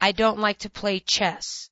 I don't like to play chess.